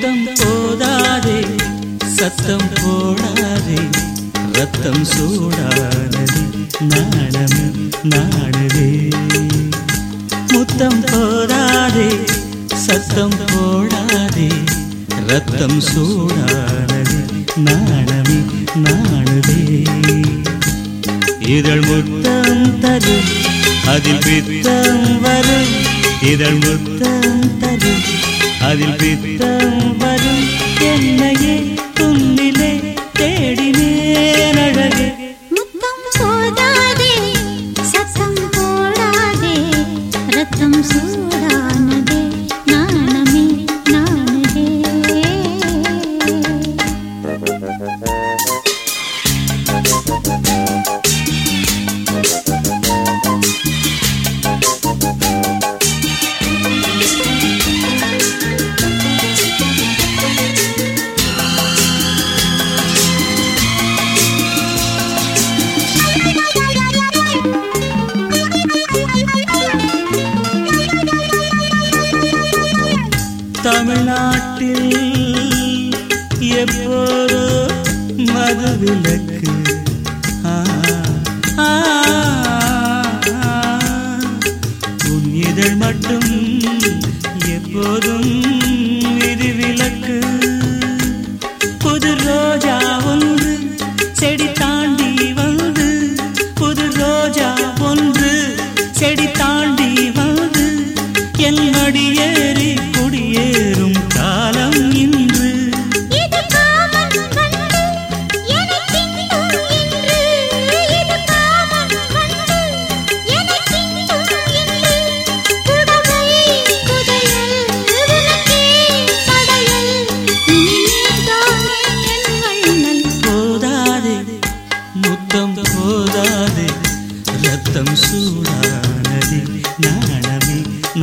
சத்தம் போடாதே சத்தம் போடாதே ரத்தம் சூடானது நாணம் நாணவே. முத்தம் போடாதே சத்தம் போடாதே ரத்தம் சூடானது நாணம் நாணவே. இதழ் முத்தம் தரும் அதில் பித்தம் வரும். இதழ் முத்தம் தரும் அதில் பித்தம் வரும் என்னையே துன்னிலே தேடினேன் அழகே. முத்தம் போதாதே சத்தம் போடாதே ரத்தம் சூ தமிழ்நாட்டில் எப்போதோ மதுவிலக்கு?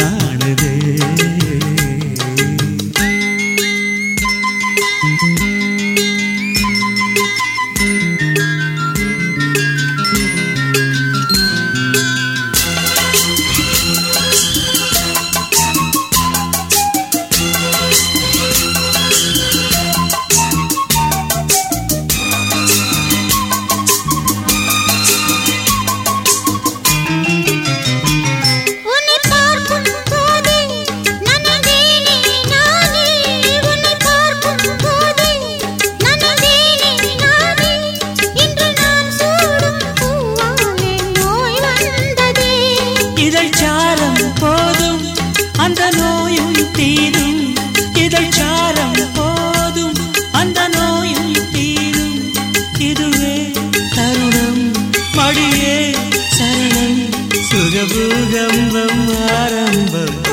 நாணமே இதழ் சாரம் போதும். அந்த நோயும் தீரும். இதழ் சாரம் போதும். அந்த நோயும் தீரும். இதுவே தருணம். மடியே சரணம். சுகபூகம்பம் ஆரம்பம்.